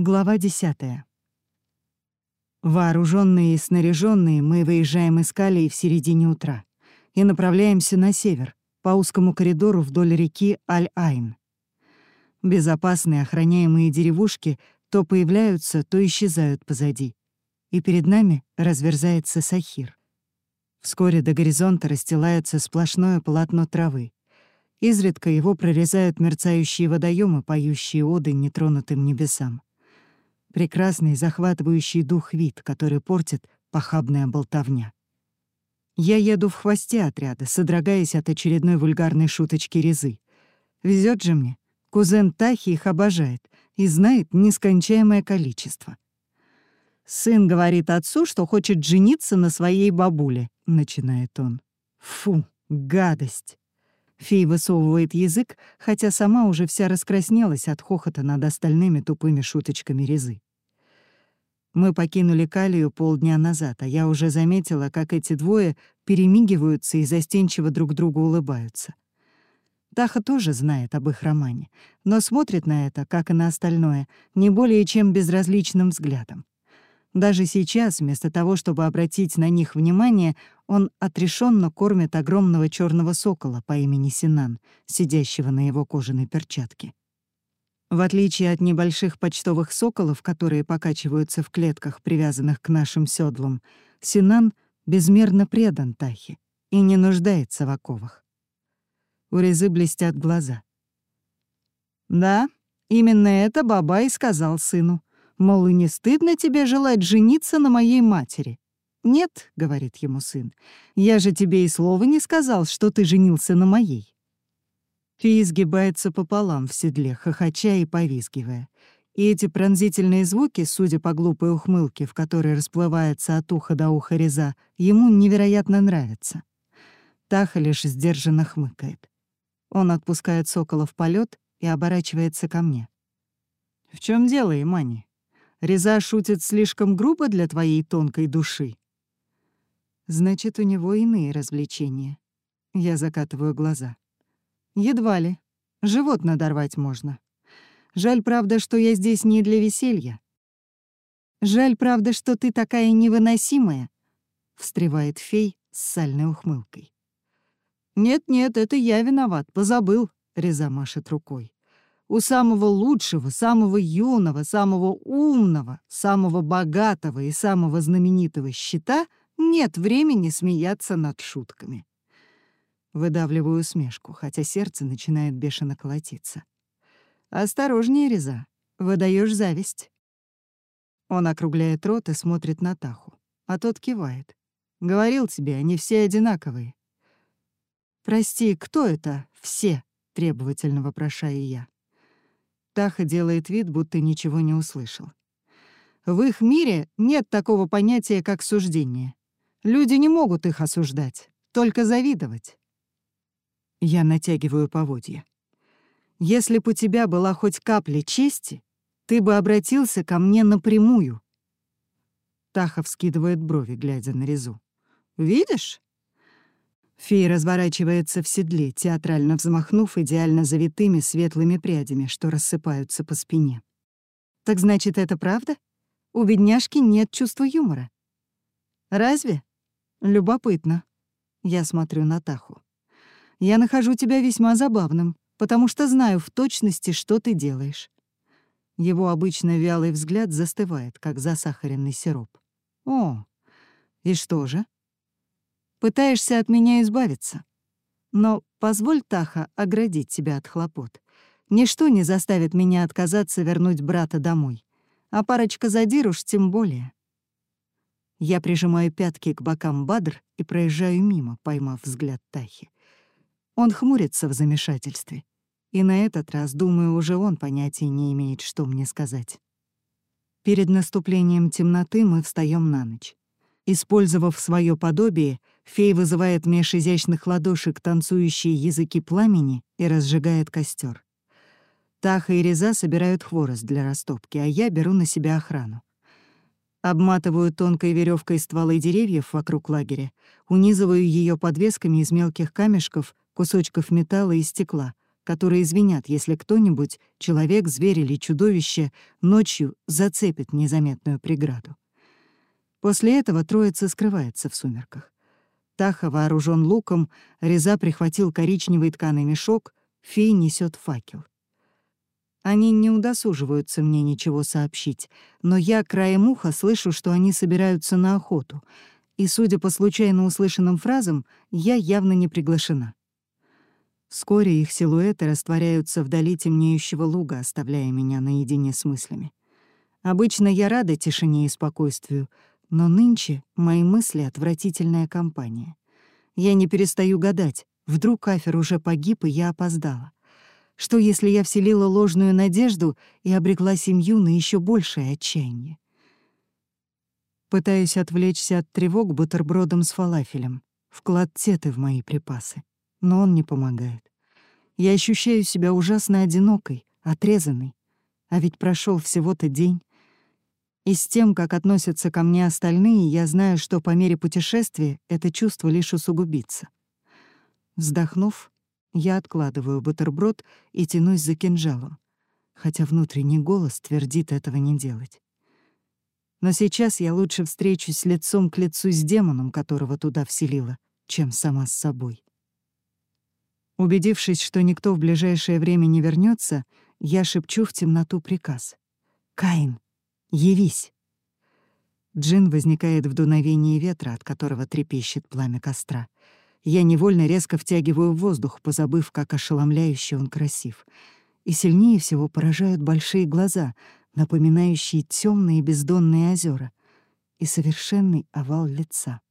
Глава 10. Вооруженные и снаряженные мы выезжаем из Калии в середине утра и направляемся на север, по узкому коридору вдоль реки Аль-Айн. Безопасные охраняемые деревушки то появляются, то исчезают позади, и перед нами разверзается Сахир. Вскоре до горизонта расстилается сплошное полотно травы. Изредка его прорезают мерцающие водоемы, поющие оды нетронутым небесам. Прекрасный, захватывающий дух вид, который портит похабная болтовня. Я еду в хвосте отряда, содрогаясь от очередной вульгарной шуточки Резы. Везет же мне. Кузен Тахи их обожает и знает нескончаемое количество. «Сын говорит отцу, что хочет жениться на своей бабуле», — начинает он. «Фу, гадость!» Фей высовывает язык, хотя сама уже вся раскраснелась от хохота над остальными тупыми шуточками Резы. Мы покинули Калию полдня назад, а я уже заметила, как эти двое перемигиваются и застенчиво друг другу улыбаются. Таха тоже знает об их романе, но смотрит на это, как и на остальное, не более чем безразличным взглядом. Даже сейчас, вместо того, чтобы обратить на них внимание, он отрешенно кормит огромного черного сокола по имени Синан, сидящего на его кожаной перчатке. В отличие от небольших почтовых соколов, которые покачиваются в клетках, привязанных к нашим седлам, Синан безмерно предан Тахе и не нуждается в оковах. У Резы блестят глаза. «Да, именно это Бабай сказал сыну. Мол, и не стыдно тебе желать жениться на моей матери?» «Нет», — говорит ему сын, — «я же тебе и слова не сказал, что ты женился на моей». Фи изгибается пополам в седле, хохоча и повизгивая. И эти пронзительные звуки, судя по глупой ухмылке, в которой расплывается от уха до уха реза, ему невероятно нравятся. Таха лишь сдержанно хмыкает. Он отпускает сокола в полет и оборачивается ко мне. «В чем дело, Имани? Реза шутит слишком грубо для твоей тонкой души?» Значит, у него иные развлечения. Я закатываю глаза. Едва ли. Живот надорвать можно. Жаль, правда, что я здесь не для веселья. Жаль, правда, что ты такая невыносимая, — встревает фей с сальной ухмылкой. «Нет-нет, это я виноват, позабыл», — Реза машет рукой. «У самого лучшего, самого юного, самого умного, самого богатого и самого знаменитого щита нет времени смеяться над шутками. Выдавливаю усмешку, хотя сердце начинает бешено колотиться. «Осторожнее, Реза, выдаешь зависть». Он округляет рот и смотрит на Таху, а тот кивает. «Говорил тебе, они все одинаковые». «Прости, кто это «все»?» — требовательно вопрошаю я. Таха делает вид, будто ничего не услышал. В их мире нет такого понятия, как суждение. Люди не могут их осуждать, только завидовать. Я натягиваю поводья. Если бы у тебя была хоть капля чести, ты бы обратился ко мне напрямую. Тахов скидывает брови, глядя на Резу. «Видишь?» Фея разворачивается в седле, театрально взмахнув идеально завитыми светлыми прядями, что рассыпаются по спине. «Так значит, это правда? У бедняжки нет чувства юмора». «Разве?» «Любопытно». Я смотрю на Таху. Я нахожу тебя весьма забавным, потому что знаю в точности, что ты делаешь». Его обычно вялый взгляд застывает, как засахаренный сироп. «О, и что же?» «Пытаешься от меня избавиться. Но позволь, Таха, оградить тебя от хлопот. Ничто не заставит меня отказаться вернуть брата домой. А парочка задир уж тем более». Я прижимаю пятки к бокам Бадр и проезжаю мимо, поймав взгляд Тахи. Он хмурится в замешательстве. И на этот раз, думаю, уже он понятия не имеет, что мне сказать. Перед наступлением темноты мы встаем на ночь. Использовав свое подобие, фей вызывает меж изящных ладошек танцующие языки пламени и разжигает костер. Таха и Реза собирают хворост для растопки, а я беру на себя охрану. Обматываю тонкой веревкой стволы деревьев вокруг лагеря, унизываю ее подвесками из мелких камешков, кусочков металла и стекла, которые извинят, если кто-нибудь, человек, зверь или чудовище, ночью зацепит незаметную преграду. После этого троица скрывается в сумерках. Таха вооружен луком, Реза прихватил коричневый тканый мешок, фей несет факел. Они не удосуживаются мне ничего сообщить, но я краем уха слышу, что они собираются на охоту, и, судя по случайно услышанным фразам, я явно не приглашена. Вскоре их силуэты растворяются вдали темнеющего луга, оставляя меня наедине с мыслями. Обычно я рада тишине и спокойствию, но нынче мои мысли — отвратительная компания. Я не перестаю гадать, вдруг Афер уже погиб, и я опоздала. Что, если я вселила ложную надежду и обрекла семью на еще большее отчаяние? Пытаюсь отвлечься от тревог бутербродом с фалафелем, вклад теты в мои припасы но он не помогает. Я ощущаю себя ужасно одинокой, отрезанной. А ведь прошел всего-то день. И с тем, как относятся ко мне остальные, я знаю, что по мере путешествия это чувство лишь усугубится. Вздохнув, я откладываю бутерброд и тянусь за кинжалом, хотя внутренний голос твердит этого не делать. Но сейчас я лучше встречусь лицом к лицу с демоном, которого туда вселила, чем сама с собой. Убедившись, что никто в ближайшее время не вернется, я шепчу в темноту приказ. «Каин, явись!» Джин возникает в дуновении ветра, от которого трепещет пламя костра. Я невольно резко втягиваю воздух, позабыв, как ошеломляюще он красив. И сильнее всего поражают большие глаза, напоминающие темные бездонные озера, и совершенный овал лица.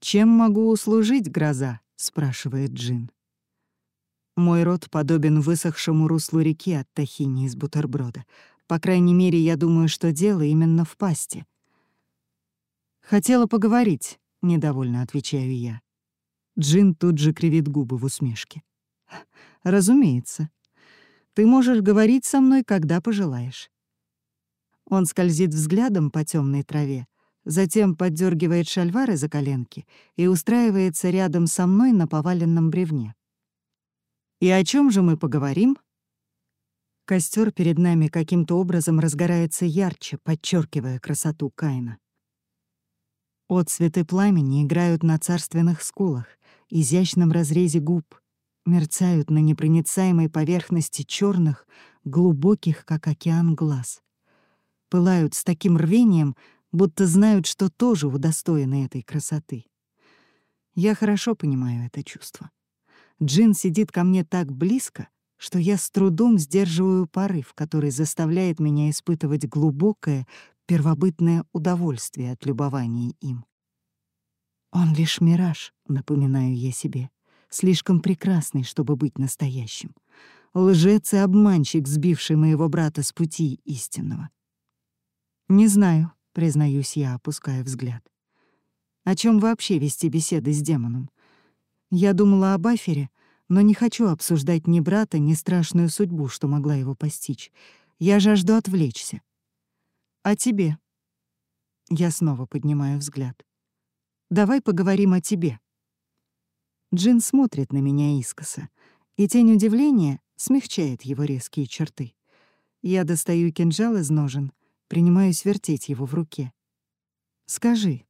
«Чем могу услужить, гроза?» — спрашивает Джин. Мой рот подобен высохшему руслу реки от тахини из бутерброда. По крайней мере, я думаю, что дело именно в пасте. «Хотела поговорить», — недовольно отвечаю я. Джин тут же кривит губы в усмешке. «Разумеется. Ты можешь говорить со мной, когда пожелаешь». Он скользит взглядом по темной траве, затем поддергивает шальвары за коленки и устраивается рядом со мной на поваленном бревне. И о чем же мы поговорим? Костер перед нами каким-то образом разгорается ярче, подчеркивая красоту Каина. Отцветы пламени играют на царственных скулах, изящном разрезе губ, мерцают на непроницаемой поверхности черных, глубоких, как океан, глаз. Пылают с таким рвением, будто знают, что тоже удостоены этой красоты. Я хорошо понимаю это чувство. Джин сидит ко мне так близко, что я с трудом сдерживаю порыв, который заставляет меня испытывать глубокое, первобытное удовольствие от любования им. Он лишь мираж, напоминаю я себе, слишком прекрасный, чтобы быть настоящим. Лжец и обманщик, сбивший моего брата с пути истинного. Не знаю, признаюсь я, опуская взгляд. О чем вообще вести беседы с демоном? Я думала об Афере, но не хочу обсуждать ни брата, ни страшную судьбу, что могла его постичь. Я жажду отвлечься. А тебе? Я снова поднимаю взгляд. Давай поговорим о тебе. Джин смотрит на меня искоса, и тень удивления смягчает его резкие черты. Я достаю кинжал из ножен, принимаюсь вертеть его в руке. Скажи,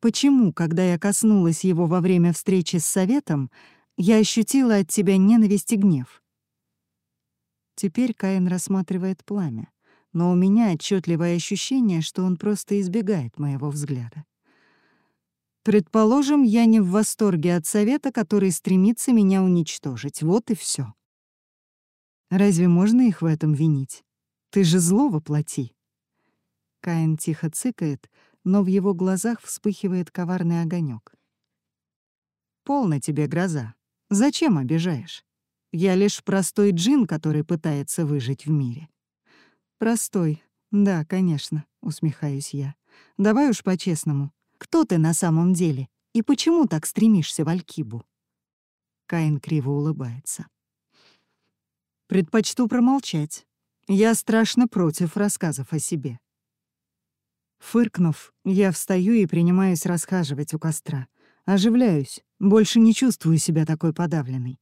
Почему, когда я коснулась его во время встречи с советом, я ощутила от тебя ненависть и гнев? Теперь Каин рассматривает пламя, но у меня отчетливое ощущение, что он просто избегает моего взгляда. Предположим, я не в восторге от совета, который стремится меня уничтожить. Вот и все. Разве можно их в этом винить? Ты же зло воплоти. Каин тихо цыкает, но в его глазах вспыхивает коварный огонек. «Полно тебе гроза. Зачем обижаешь? Я лишь простой джин, который пытается выжить в мире». «Простой. Да, конечно», — усмехаюсь я. «Давай уж по-честному. Кто ты на самом деле? И почему так стремишься в Алькибу?» Каин криво улыбается. «Предпочту промолчать. Я страшно против рассказов о себе. Фыркнув, я встаю и принимаюсь расхаживать у костра. Оживляюсь, больше не чувствую себя такой подавленной.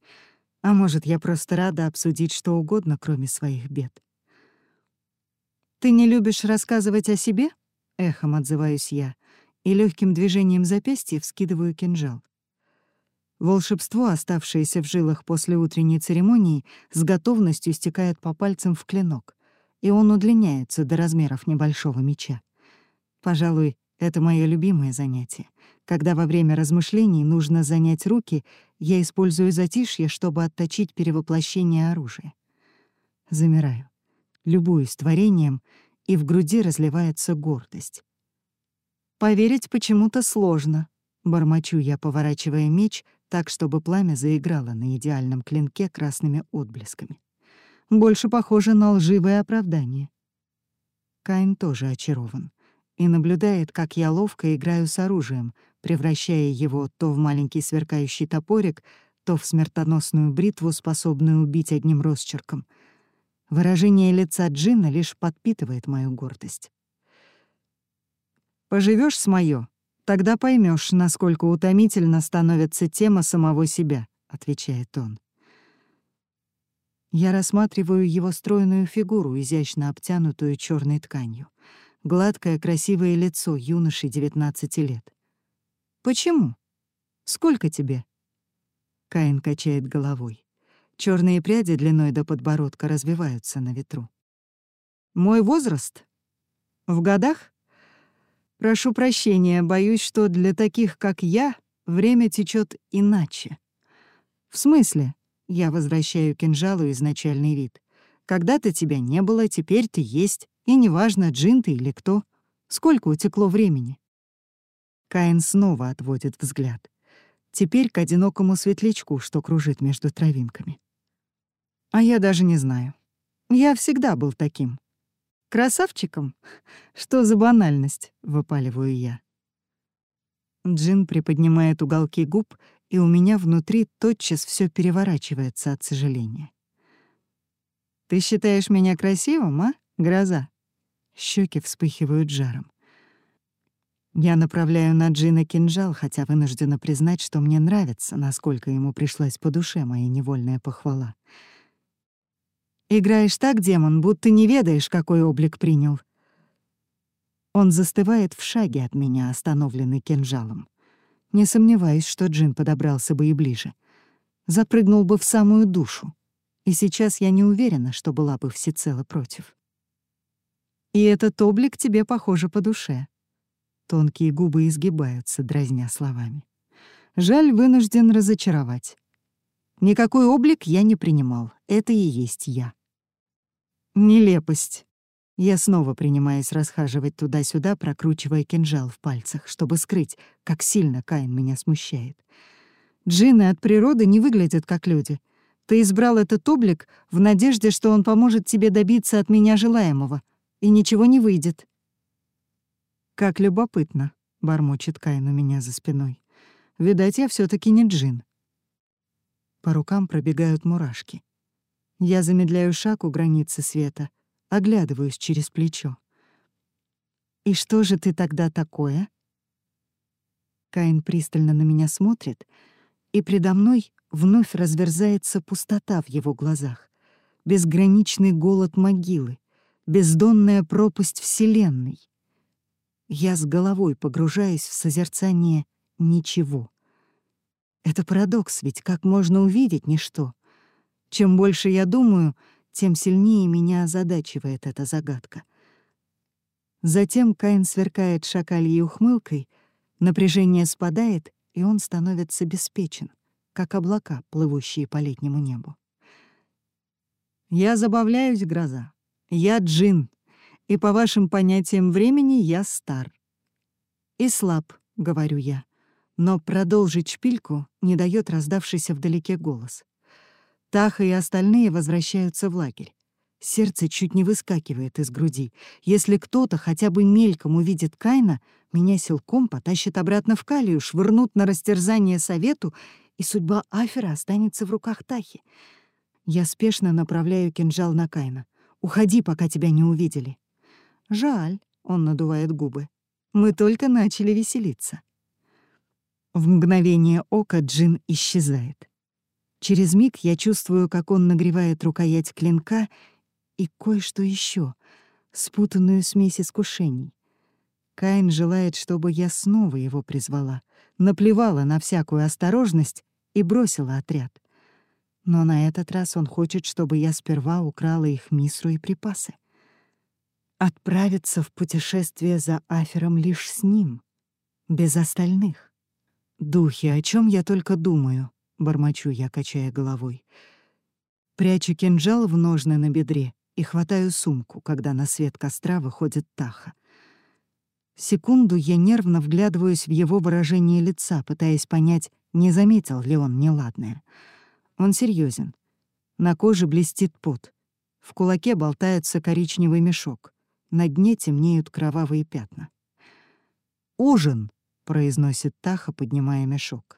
А может, я просто рада обсудить что угодно, кроме своих бед. «Ты не любишь рассказывать о себе?» — эхом отзываюсь я, и легким движением запястья вскидываю кинжал. Волшебство, оставшееся в жилах после утренней церемонии, с готовностью стекает по пальцам в клинок, и он удлиняется до размеров небольшого меча. Пожалуй, это мое любимое занятие. Когда во время размышлений нужно занять руки, я использую затишье, чтобы отточить перевоплощение оружия. Замираю любуюсь творением, и в груди разливается гордость. «Поверить почему-то сложно», — бормочу я, поворачивая меч так, чтобы пламя заиграло на идеальном клинке красными отблесками. Больше похоже на лживое оправдание. Каин тоже очарован и наблюдает, как я ловко играю с оружием, превращая его то в маленький сверкающий топорик, то в смертоносную бритву, способную убить одним росчерком — Выражение лица Джина лишь подпитывает мою гордость. Поживешь с моё, тогда поймешь, насколько утомительно становится тема самого себя», — отвечает он. Я рассматриваю его стройную фигуру, изящно обтянутую черной тканью. Гладкое, красивое лицо юноши 19 лет. «Почему? Сколько тебе?» Каин качает головой. Черные пряди длиной до подбородка развиваются на ветру. Мой возраст? В годах? Прошу прощения, боюсь, что для таких, как я, время течет иначе. В смысле? Я возвращаю кинжалу изначальный вид. Когда-то тебя не было, теперь ты есть, и неважно, джин ты или кто. Сколько утекло времени? Каин снова отводит взгляд. Теперь к одинокому светлячку, что кружит между травинками. А я даже не знаю. Я всегда был таким. Красавчиком? Что за банальность, выпаливаю я. Джин приподнимает уголки губ, и у меня внутри тотчас все переворачивается от сожаления. «Ты считаешь меня красивым, а, гроза?» Щеки вспыхивают жаром. Я направляю на Джина кинжал, хотя вынуждена признать, что мне нравится, насколько ему пришлась по душе моя невольная похвала — Играешь так, демон, будто не ведаешь, какой облик принял. Он застывает в шаге от меня, остановленный кинжалом. Не сомневаюсь, что Джин подобрался бы и ближе. Запрыгнул бы в самую душу. И сейчас я не уверена, что была бы всецело против. И этот облик тебе, похоже, по душе. Тонкие губы изгибаются, дразня словами. Жаль, вынужден разочаровать. Никакой облик я не принимал. Это и есть я. Нелепость. Я снова принимаюсь расхаживать туда-сюда, прокручивая кинжал в пальцах, чтобы скрыть, как сильно Каин меня смущает. Джинны от природы не выглядят как люди. Ты избрал этот облик в надежде, что он поможет тебе добиться от меня желаемого, и ничего не выйдет. «Как любопытно», — бормочет Каин у меня за спиной. «Видать, я все таки не джин». По рукам пробегают мурашки. Я замедляю шаг у границы света, оглядываюсь через плечо. «И что же ты тогда такое?» Каин пристально на меня смотрит, и предо мной вновь разверзается пустота в его глазах, безграничный голод могилы, бездонная пропасть Вселенной. Я с головой погружаюсь в созерцание ничего. Это парадокс, ведь как можно увидеть ничто? Чем больше я думаю, тем сильнее меня озадачивает эта загадка. Затем Каин сверкает шакальей ухмылкой, напряжение спадает, и он становится беспечен, как облака, плывущие по летнему небу. Я забавляюсь, гроза. Я джин, и по вашим понятиям времени я стар. И слаб, — говорю я, но продолжить шпильку не дает раздавшийся вдалеке голос. Таха и остальные возвращаются в лагерь. Сердце чуть не выскакивает из груди. Если кто-то хотя бы мельком увидит Кайна, меня силком потащит обратно в Калию, швырнут на растерзание совету, и судьба Афера останется в руках Тахи. Я спешно направляю кинжал на Кайна. «Уходи, пока тебя не увидели». «Жаль», — он надувает губы. «Мы только начали веселиться». В мгновение ока Джин исчезает. Через миг я чувствую, как он нагревает рукоять клинка и кое-что еще, спутанную смесь искушений. Каин желает, чтобы я снова его призвала, наплевала на всякую осторожность и бросила отряд. Но на этот раз он хочет, чтобы я сперва украла их мисру и припасы. Отправиться в путешествие за Афером лишь с ним, без остальных. «Духи, о чем я только думаю?» — бормочу я, качая головой. Прячу кинжал в ножны на бедре и хватаю сумку, когда на свет костра выходит Таха. Секунду я нервно вглядываюсь в его выражение лица, пытаясь понять, не заметил ли он неладное. Он серьезен. На коже блестит пот. В кулаке болтается коричневый мешок. На дне темнеют кровавые пятна. «Ужин!» — произносит Таха, поднимая мешок.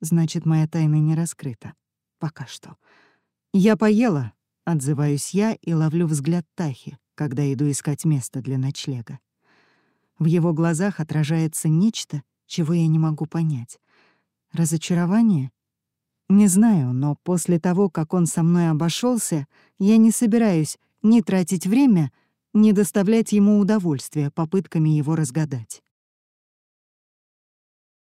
«Значит, моя тайна не раскрыта. Пока что. Я поела!» — отзываюсь я и ловлю взгляд Тахи, когда иду искать место для ночлега. В его глазах отражается нечто, чего я не могу понять. Разочарование? Не знаю, но после того, как он со мной обошелся, я не собираюсь ни тратить время, ни доставлять ему удовольствие попытками его разгадать.